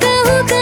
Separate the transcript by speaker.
Speaker 1: ಹುಕ ಹುಕ